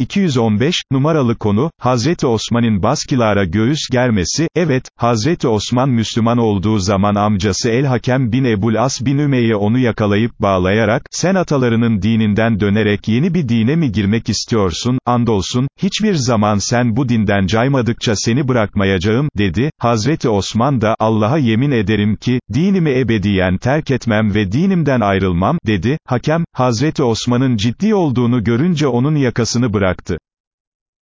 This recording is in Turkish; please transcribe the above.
215, numaralı konu, Hazreti Osman'ın Baskilara göğüs germesi, evet, Hazreti Osman Müslüman olduğu zaman amcası El-Hakem bin Ebul As bin Ümeyye onu yakalayıp bağlayarak, sen atalarının dininden dönerek yeni bir dine mi girmek istiyorsun, andolsun, hiçbir zaman sen bu dinden caymadıkça seni bırakmayacağım, dedi, Hazreti Osman da, Allah'a yemin ederim ki, dinimi ebediyen terk etmem ve dinimden ayrılmam, dedi, Hakem, Hazreti Osman'ın ciddi olduğunu görünce onun yakasını bıraktı. контракта.